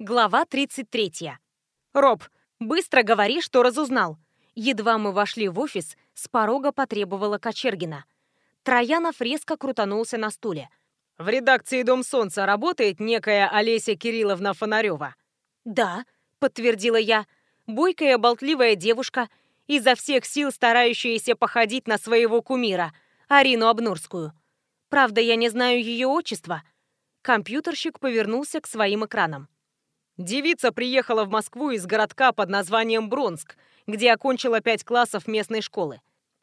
Глава 33. «Роб, быстро говори, что разузнал». Едва мы вошли в офис, с порога потребовала Кочергина. Троянов резко крутанулся на стуле. «В редакции «Дом солнца» работает некая Олеся Кирилловна Фонарева?» «Да», — подтвердила я. Бойкая, болтливая девушка, изо всех сил старающаяся походить на своего кумира, Арину Обнурскую. Правда, я не знаю ее отчества. Компьютерщик повернулся к своим экранам. Девица приехала в Москву из городка под названием Бронск, где окончила пять классов местной школы.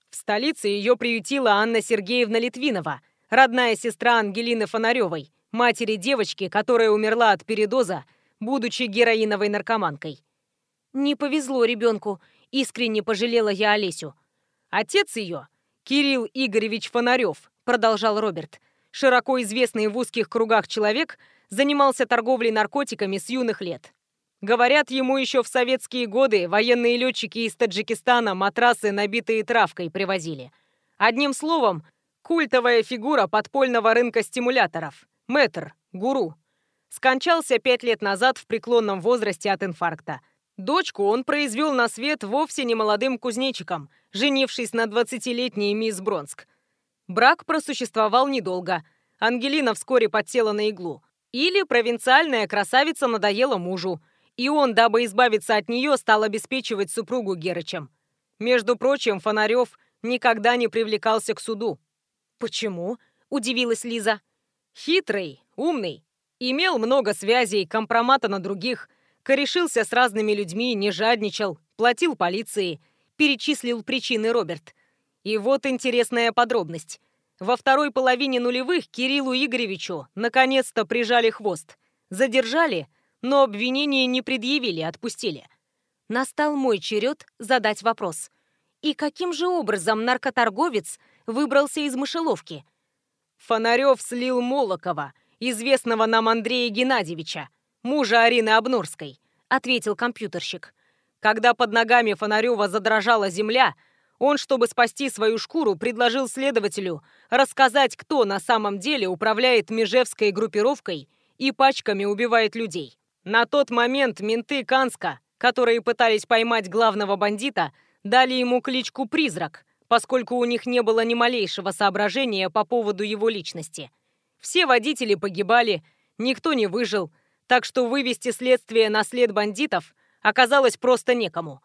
В столице ее приютила Анна Сергеевна Литвинова, родная сестра Ангелины Фонаревой, матери девочки, которая умерла от передоза, будучи героиновой наркоманкой. «Не повезло ребенку», — искренне пожалела я Олесю. «Отец ее, Кирилл Игоревич Фонарев», — продолжал Роберт, широко известный в узких кругах человек — занимался торговлей наркотиками с юных лет. Говорят, ему еще в советские годы военные летчики из Таджикистана матрасы, набитые травкой, привозили. Одним словом, культовая фигура подпольного рынка стимуляторов. Мэтр, гуру. Скончался пять лет назад в преклонном возрасте от инфаркта. Дочку он произвел на свет вовсе не молодым кузнечиком, женившись на 20-летней мисс Бронск. Брак просуществовал недолго. Ангелина вскоре подсела на иглу. Или провинциальная красавица надоела мужу, и он, дабы избавиться от нее, стал обеспечивать супругу Герычем. Между прочим, Фонарев никогда не привлекался к суду. «Почему?» – удивилась Лиза. «Хитрый, умный, имел много связей, компромата на других, корешился с разными людьми, не жадничал, платил полиции», – перечислил причины Роберт. И вот интересная подробность. Во второй половине нулевых Кириллу Игоревичу наконец-то прижали хвост. Задержали, но обвинения не предъявили, отпустили. Настал мой черед задать вопрос. И каким же образом наркоторговец выбрался из мышеловки? Фонарев слил Молокова, известного нам Андрея Геннадьевича, мужа Арины Обнорской, ответил компьютерщик. Когда под ногами Фонарева задрожала земля, он, чтобы спасти свою шкуру, предложил следователю рассказать, кто на самом деле управляет Межевской группировкой и пачками убивает людей. На тот момент менты Канска, которые пытались поймать главного бандита, дали ему кличку «Призрак», поскольку у них не было ни малейшего соображения по поводу его личности. Все водители погибали, никто не выжил, так что вывести следствие на след бандитов оказалось просто некому –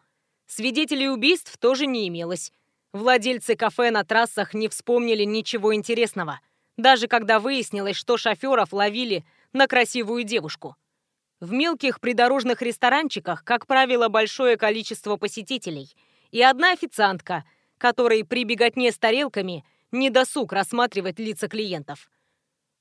Свидетелей убийств тоже не имелось. Владельцы кафе на трассах не вспомнили ничего интересного, даже когда выяснилось, что шоферов ловили на красивую девушку. В мелких придорожных ресторанчиках, как правило, большое количество посетителей и одна официантка, которой при беготне с тарелками не досуг рассматривать лица клиентов.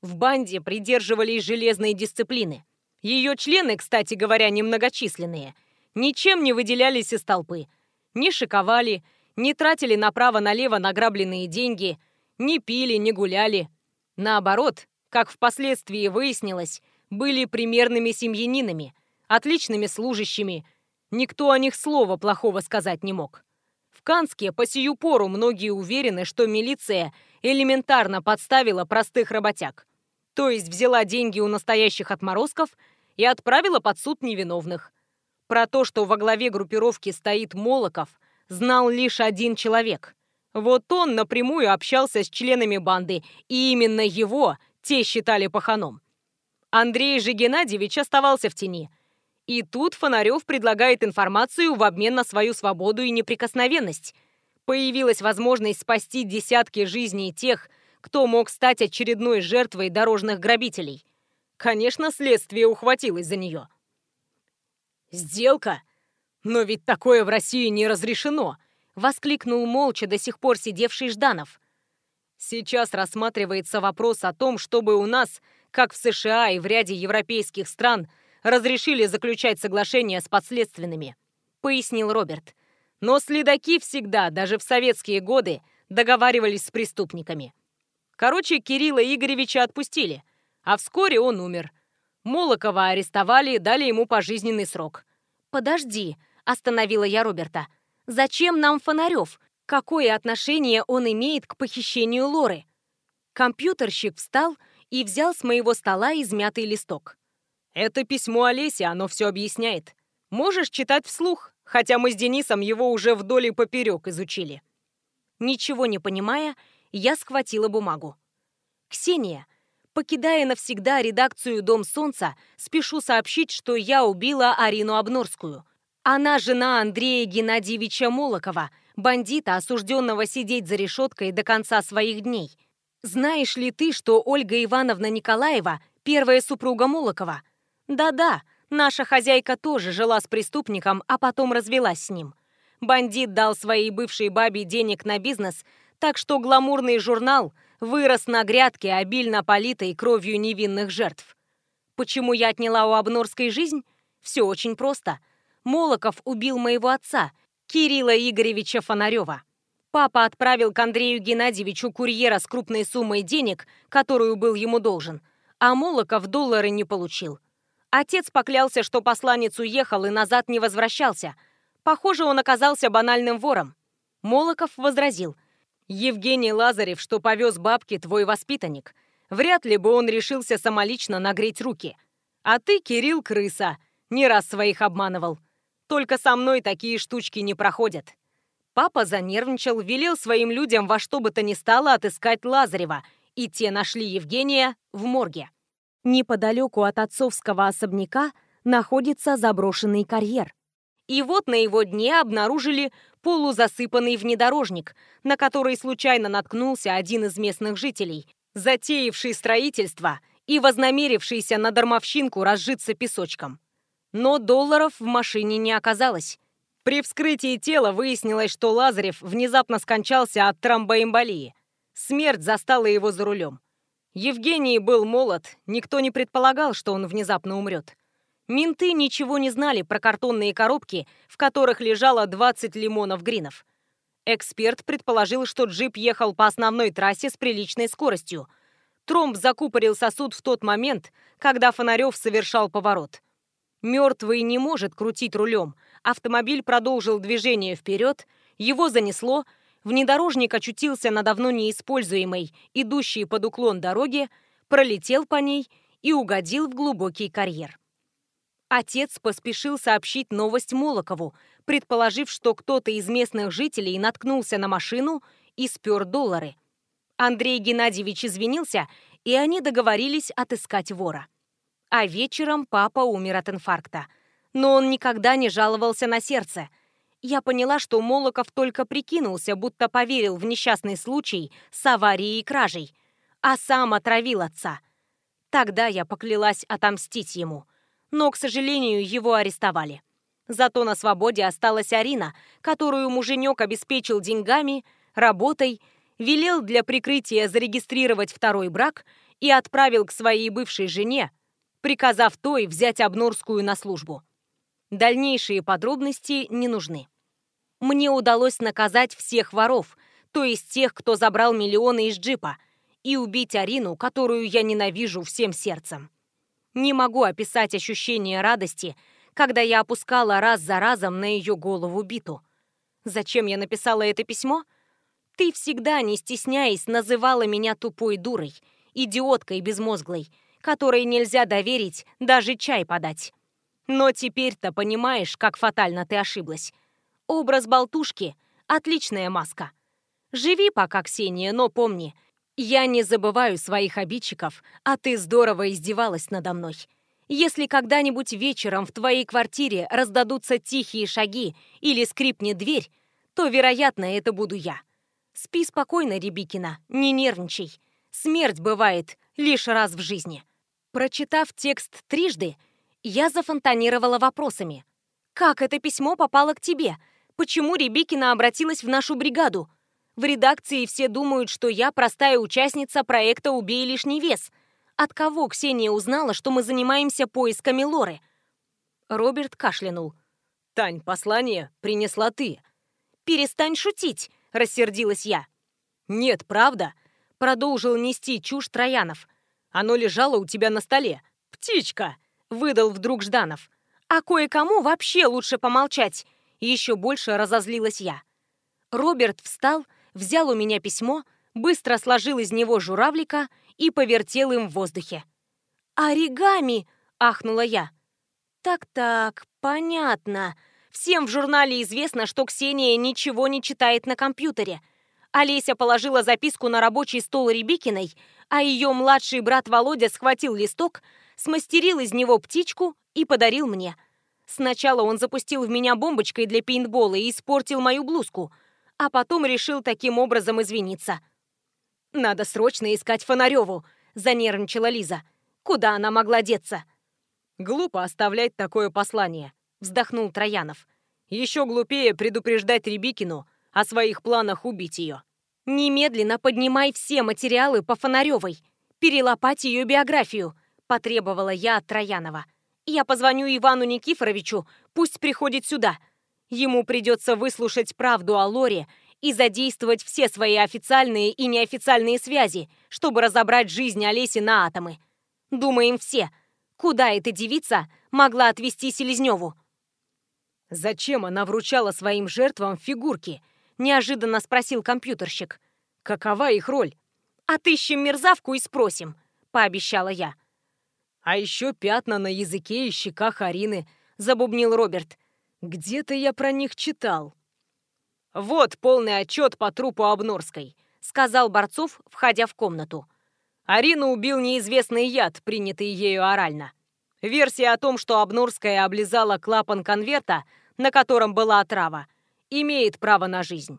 В банде придерживались железной дисциплины. Ее члены, кстати говоря, немногочисленные – ничем не выделялись из толпы. Не шиковали, не тратили направо-налево награбленные деньги, не пили, не гуляли. Наоборот, как впоследствии выяснилось, были примерными семьянинами, отличными служащими. Никто о них слова плохого сказать не мог. В Канске по сию пору многие уверены, что милиция элементарно подставила простых работяг. То есть взяла деньги у настоящих отморозков и отправила под суд невиновных – про то, что во главе группировки стоит Молоков, знал лишь один человек. Вот он напрямую общался с членами банды, и именно его те считали паханом. Андрей же Геннадьевич оставался в тени. И тут Фонарев предлагает информацию в обмен на свою свободу и неприкосновенность. Появилась возможность спасти десятки жизней тех, кто мог стать очередной жертвой дорожных грабителей. Конечно, следствие ухватилось за нее. «Сделка? Но ведь такое в России не разрешено!» — воскликнул молча до сих пор сидевший Жданов. «Сейчас рассматривается вопрос о том, чтобы у нас, как в США и в ряде европейских стран, разрешили заключать соглашения с подследственными», — пояснил Роберт. «Но следаки всегда, даже в советские годы, договаривались с преступниками. Короче, Кирилла Игоревича отпустили, а вскоре он умер. Молокова арестовали и дали ему пожизненный срок. «Подожди», — остановила я Роберта. «Зачем нам Фонарев? Какое отношение он имеет к похищению Лоры?» Компьютерщик встал и взял с моего стола измятый листок. Это письмо Олеси, оно все объясняет. Можешь читать вслух, хотя мы с Денисом его уже вдоль и поперек изучили. Ничего не понимая, я схватила бумагу. «Ксения, покидая навсегда редакцию «Дом солнца», спешу сообщить, что я убила Арину Обнорскую. Она жена Андрея Геннадьевича Молокова, бандита, осужденного сидеть за решеткой до конца своих дней. Знаешь ли ты, что Ольга Ивановна Николаева – первая супруга Молокова? Да-да, наша хозяйка тоже жила с преступником, а потом развелась с ним. Бандит дал своей бывшей бабе денег на бизнес, так что гламурный журнал вырос на грядке, обильно политой кровью невинных жертв. Почему я отняла у Обнорской жизнь? Все очень просто. Молоков убил моего отца, Кирилла Игоревича Фонарева. Папа отправил к Андрею Геннадьевичу курьера с крупной суммой денег, которую был ему должен, а Молоков доллары не получил. Отец поклялся, что посланец уехал и назад не возвращался – Похоже, он оказался банальным вором. Молоков возразил. «Евгений Лазарев, что повез бабки, твой воспитанник. Вряд ли бы он решился самолично нагреть руки. А ты, Кирилл, крыса, не раз своих обманывал. Только со мной такие штучки не проходят». Папа занервничал, велел своим людям во что бы то ни стало отыскать Лазарева, и те нашли Евгения в морге. Неподалеку от отцовского особняка находится заброшенный карьер. И вот на его дне обнаружили полузасыпанный внедорожник, на который случайно наткнулся один из местных жителей, затеявший строительство и вознамерившийся на дармовщинку разжиться песочком. Но долларов в машине не оказалось. При вскрытии тела выяснилось, что Лазарев внезапно скончался от тромбоэмболии. Смерть застала его за рулем. Евгений был молод, никто не предполагал, что он внезапно умрет. Менты ничего не знали про картонные коробки, в которых лежало 20 лимонов гринов. Эксперт предположил, что джип ехал по основной трассе с приличной скоростью. Тромб закупорил сосуд в тот момент, когда Фонарев совершал поворот. Мертвый не может крутить рулем. Автомобиль продолжил движение вперед, его занесло, внедорожник очутился на давно неиспользуемой, идущей под уклон дороге, пролетел по ней и угодил в глубокий карьер. Отец поспешил сообщить новость Молокову, предположив, что кто-то из местных жителей наткнулся на машину и спер доллары. Андрей Геннадьевич извинился, и они договорились отыскать вора. А вечером папа умер от инфаркта. Но он никогда не жаловался на сердце. Я поняла, что Молоков только прикинулся, будто поверил в несчастный случай с аварией и кражей, а сам отравил отца. Тогда я поклялась отомстить ему – но, к сожалению, его арестовали. Зато на свободе осталась Арина, которую муженек обеспечил деньгами, работой, велел для прикрытия зарегистрировать второй брак и отправил к своей бывшей жене, приказав той взять Обнорскую на службу. Дальнейшие подробности не нужны. Мне удалось наказать всех воров, то есть тех, кто забрал миллионы из джипа, и убить Арину, которую я ненавижу всем сердцем. Не могу описать ощущение радости, когда я опускала раз за разом на ее голову биту. Зачем я написала это письмо? Ты всегда, не стесняясь, называла меня тупой дурой, идиоткой безмозглой, которой нельзя доверить даже чай подать. Но теперь-то понимаешь, как фатально ты ошиблась. Образ болтушки — отличная маска. Живи пока, Ксения, но помни — я не забываю своих обидчиков, а ты здорово издевалась надо мной. Если когда-нибудь вечером в твоей квартире раздадутся тихие шаги или скрипнет дверь, то, вероятно, это буду я. Спи спокойно, Рябикина, не нервничай. Смерть бывает лишь раз в жизни. Прочитав текст трижды, я зафонтанировала вопросами. «Как это письмо попало к тебе? Почему Рябикина обратилась в нашу бригаду? В редакции все думают, что я простая участница проекта «Убей лишний вес». От кого Ксения узнала, что мы занимаемся поисками Лоры? Роберт кашлянул. «Тань, послание принесла ты». «Перестань шутить», — рассердилась я. «Нет, правда», — продолжил нести чушь Троянов. «Оно лежало у тебя на столе. Птичка!» — выдал вдруг Жданов. «А кое-кому вообще лучше помолчать». Еще больше разозлилась я. Роберт встал взял у меня письмо, быстро сложил из него журавлика и повертел им в воздухе. «Оригами! Ахнула я. Так-так, понятно. Всем в журнале известно, что Ксения ничего не читает на компьютере. Олеся положила записку на рабочий стол Рябикиной, а ее младший брат Володя схватил листок, смастерил из него птичку и подарил мне. Сначала он запустил в меня бомбочкой для пейнтбола и испортил мою блузку, а потом решил таким образом извиниться. «Надо срочно искать Фонареву», — занервничала Лиза. «Куда она могла деться?» «Глупо оставлять такое послание», — вздохнул Троянов. «Еще глупее предупреждать Рябикину о своих планах убить ее». «Немедленно поднимай все материалы по Фонаревой. Перелопать ее биографию», — потребовала я от Троянова. «Я позвоню Ивану Никифоровичу, пусть приходит сюда. Ему придется выслушать правду о Лоре и задействовать все свои официальные и неофициальные связи, чтобы разобрать жизнь Олеси на атомы. Думаем все, куда эта девица могла отвезти Селезневу?» «Зачем она вручала своим жертвам фигурки?» – неожиданно спросил компьютерщик. «Какова их роль?» «Отыщем мерзавку и спросим», – пообещала я. «А еще пятна на языке и щеках Арины», – забубнил Роберт. «Где-то я про них читал». «Вот полный отчет по трупу Обнорской», — сказал Борцов, входя в комнату. Арину убил неизвестный яд, принятый ею орально. Версия о том, что Обнорская облизала клапан конверта, на котором была отрава, имеет право на жизнь.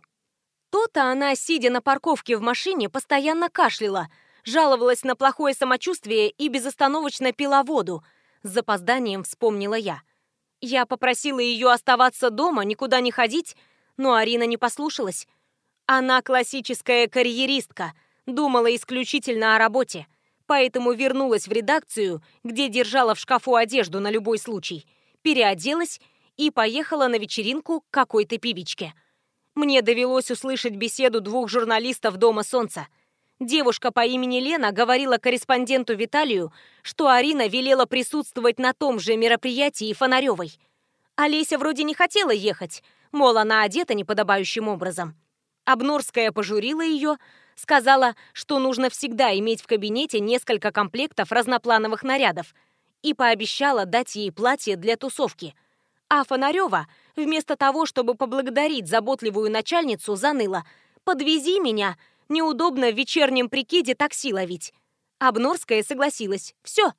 То-то она, сидя на парковке в машине, постоянно кашляла, жаловалась на плохое самочувствие и безостановочно пила воду. С запозданием вспомнила я. Я попросила ее оставаться дома, никуда не ходить, но Арина не послушалась. Она классическая карьеристка, думала исключительно о работе, поэтому вернулась в редакцию, где держала в шкафу одежду на любой случай, переоделась и поехала на вечеринку к какой-то певичке. Мне довелось услышать беседу двух журналистов «Дома солнца». Девушка по имени Лена говорила корреспонденту Виталию, что Арина велела присутствовать на том же мероприятии Фонаревой. Олеся вроде не хотела ехать, мол, она одета неподобающим образом. Обнорская пожурила ее, сказала, что нужно всегда иметь в кабинете несколько комплектов разноплановых нарядов и пообещала дать ей платье для тусовки. А Фонарева, вместо того, чтобы поблагодарить заботливую начальницу, заныла «Подвези меня, неудобно в вечернем прикиде такси ловить». Обнорская согласилась. Все.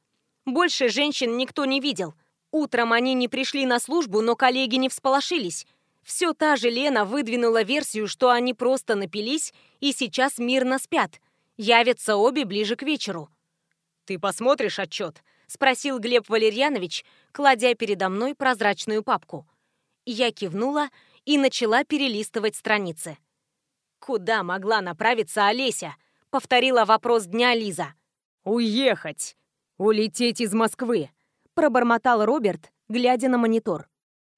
Больше женщин никто не видел. Утром они не пришли на службу, но коллеги не всполошились. Все та же Лена выдвинула версию, что они просто напились и сейчас мирно спят. Явятся обе ближе к вечеру. «Ты посмотришь отчет?» – спросил Глеб Валерьянович, кладя передо мной прозрачную папку. Я кивнула и начала перелистывать страницы. «Куда могла направиться Олеся?» – повторила вопрос дня Лиза. «Уехать! Улететь из Москвы!» – пробормотал Роберт, глядя на монитор.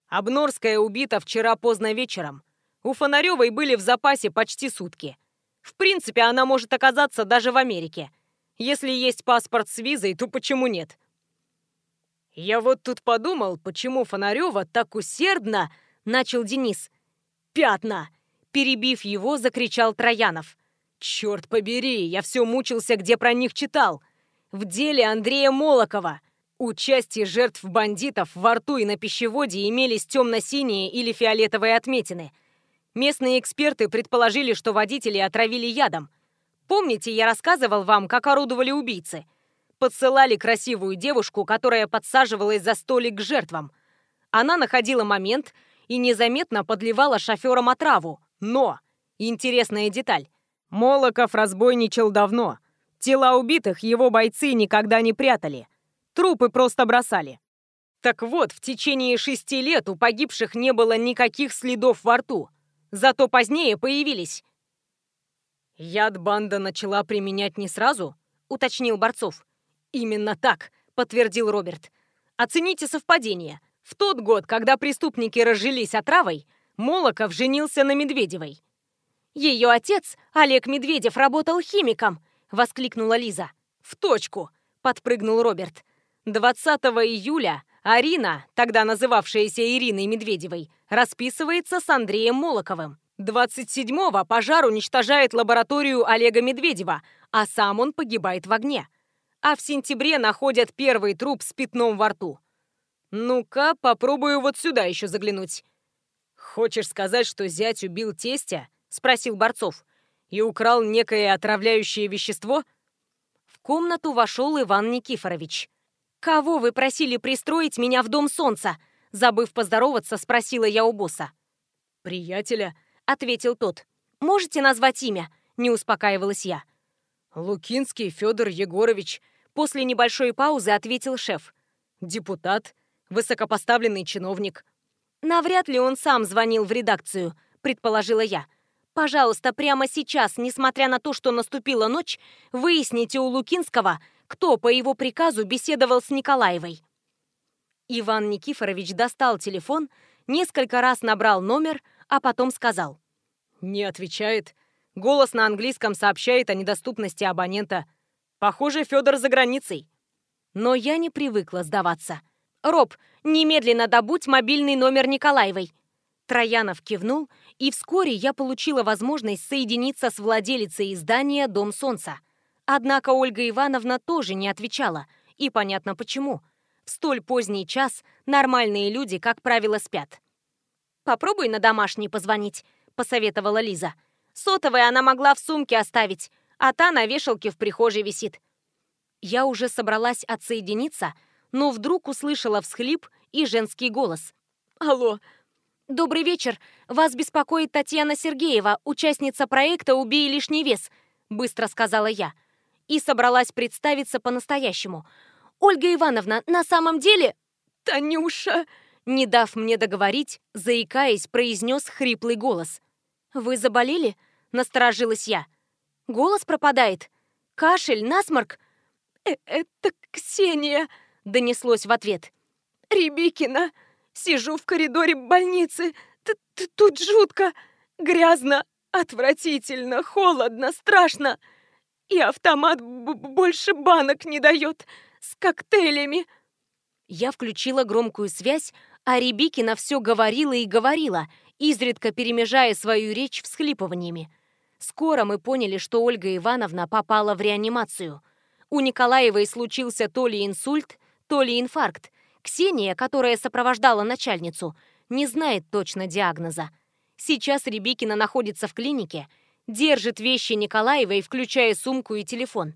Обнорская убита вчера поздно вечером. У Фонаревой были в запасе почти сутки. В принципе, она может оказаться даже в Америке. Если есть паспорт с визой, то почему нет? Я вот тут подумал, почему Фонарева так усердно, начал Денис. Пятна! Перебив его, закричал Троянов. Черт побери, я все мучился, где про них читал. В деле Андрея Молокова. У части жертв бандитов во рту и на пищеводе имелись темно-синие или фиолетовые отметины. Местные эксперты предположили, что водители отравили ядом. Помните, я рассказывал вам, как орудовали убийцы? Подсылали красивую девушку, которая подсаживалась за столик к жертвам. Она находила момент и незаметно подливала шоферам отраву. Но, интересная деталь, Молоков разбойничал давно. Тела убитых его бойцы никогда не прятали – Трупы просто бросали. Так вот, в течение шести лет у погибших не было никаких следов во рту. Зато позднее появились. «Яд банда начала применять не сразу?» — уточнил Борцов. «Именно так», — подтвердил Роберт. «Оцените совпадение. В тот год, когда преступники разжились отравой, Молоков женился на Медведевой». «Ее отец, Олег Медведев, работал химиком!» — воскликнула Лиза. «В точку!» — подпрыгнул Роберт. 20 июля Арина, тогда называвшаяся Ириной Медведевой, расписывается с Андреем Молоковым. 27-го пожар уничтожает лабораторию Олега Медведева, а сам он погибает в огне. а в сентябре находят первый труп с пятном во рту. Ну-ка, попробую вот сюда еще заглянуть. Хочешь сказать, что зять убил тестя? Спросил Борцов. И украл некое отравляющее вещество? В комнату вошел Иван Никифорович. «Кого вы просили пристроить меня в Дом Солнца?» Забыв поздороваться, спросила я у босса. «Приятеля», — ответил тот. «Можете назвать имя?» — не успокаивалась я. «Лукинский Федор Егорович», — после небольшой паузы ответил шеф. «Депутат, высокопоставленный чиновник». «Навряд ли он сам звонил в редакцию», — предположила я. «Пожалуйста, прямо сейчас, несмотря на то, что наступила ночь, выясните у Лукинского, кто по его приказу беседовал с Николаевой». Иван Никифорович достал телефон, несколько раз набрал номер, а потом сказал. «Не отвечает. Голос на английском сообщает о недоступности абонента. Похоже, Федор за границей». Но я не привыкла сдаваться. «Роб, немедленно добудь мобильный номер Николаевой». Троянов кивнул, и вскоре я получила возможность соединиться с владелицей издания «Дом солнца». Однако Ольга Ивановна тоже не отвечала, и понятно почему. В столь поздний час нормальные люди, как правило, спят. «Попробуй на домашний позвонить», — посоветовала Лиза. «Сотовый она могла в сумке оставить, а та на вешалке в прихожей висит». Я уже собралась отсоединиться, но вдруг услышала всхлип и женский голос. «Алло!» «Добрый вечер. Вас беспокоит Татьяна Сергеева, участница проекта «Убей лишний вес», — быстро сказала я. И собралась представиться по-настоящему. «Ольга Ивановна, на самом деле...» «Танюша!» Не дав мне договорить, заикаясь, произнес хриплый голос. «Вы заболели?» — насторожилась я. «Голос пропадает. Кашель, насморк?» э «Это Ксения!» — донеслось в ответ. «Рябикина! Сижу в коридоре больницы. Т -т Тут жутко, грязно, отвратительно, холодно, страшно. И автомат больше банок не дает с коктейлями». Я включила громкую связь, а Рябикина все говорила и говорила, изредка перемежая свою речь всхлипываниями. Скоро мы поняли, что Ольга Ивановна попала в реанимацию. У Николаевой случился то ли инсульт, то ли инфаркт. Ксения, которая сопровождала начальницу, не знает точно диагноза. Сейчас Рябикина находится в клинике, держит вещи Николаевой, включая сумку и телефон.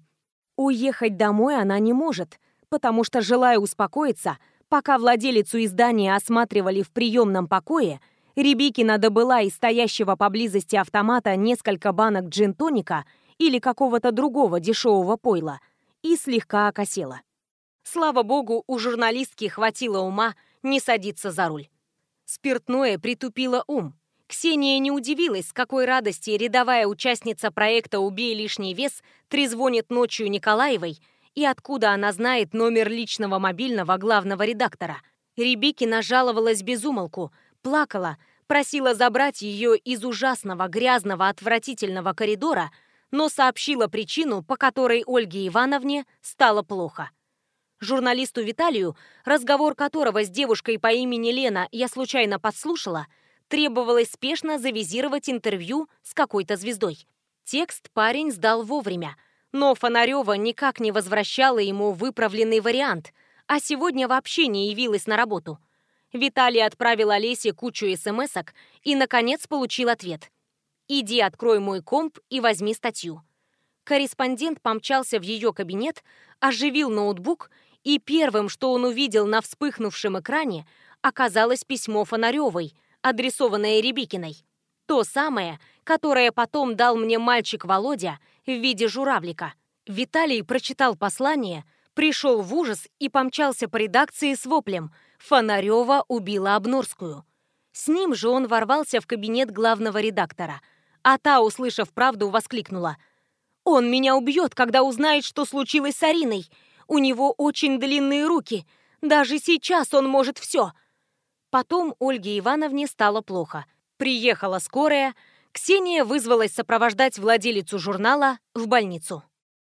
Уехать домой она не может, потому что, желая успокоиться, Пока владелицу издания осматривали в приемном покое, Рябикина добыла из стоящего поблизости автомата несколько банок джин-тоника или какого-то другого дешевого пойла и слегка окосела. Слава богу, у журналистки хватило ума не садиться за руль. Спиртное притупило ум. Ксения не удивилась, с какой радости рядовая участница проекта «Убей лишний вес» трезвонит ночью Николаевой – и откуда она знает номер личного мобильного главного редактора. Рябикина жаловалась безумолку, плакала, просила забрать ее из ужасного, грязного, отвратительного коридора, но сообщила причину, по которой Ольге Ивановне стало плохо. Журналисту Виталию, разговор которого с девушкой по имени Лена я случайно подслушала, требовалось спешно завизировать интервью с какой-то звездой. Текст парень сдал вовремя – но Фонарева никак не возвращала ему выправленный вариант, а сегодня вообще не явилась на работу. Виталий отправил Олесе кучу смс и, наконец, получил ответ. «Иди открой мой комп и возьми статью». Корреспондент помчался в ее кабинет, оживил ноутбук, и первым, что он увидел на вспыхнувшем экране, оказалось письмо Фонаревой, адресованное Рябикиной. То самое, которое потом дал мне мальчик Володя в виде журавлика. Виталий прочитал послание, пришел в ужас и помчался по редакции с воплем «Фонарева убила Обнорскую». С ним же он ворвался в кабинет главного редактора. А та, услышав правду, воскликнула. «Он меня убьет, когда узнает, что случилось с Ариной. У него очень длинные руки. Даже сейчас он может все». Потом Ольге Ивановне стало плохо – Приехала скорая, Ксения вызвалась сопровождать владелицу журнала в больницу.